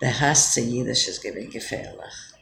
Der Hass zu Jiddisch ist gewinn gefährlich.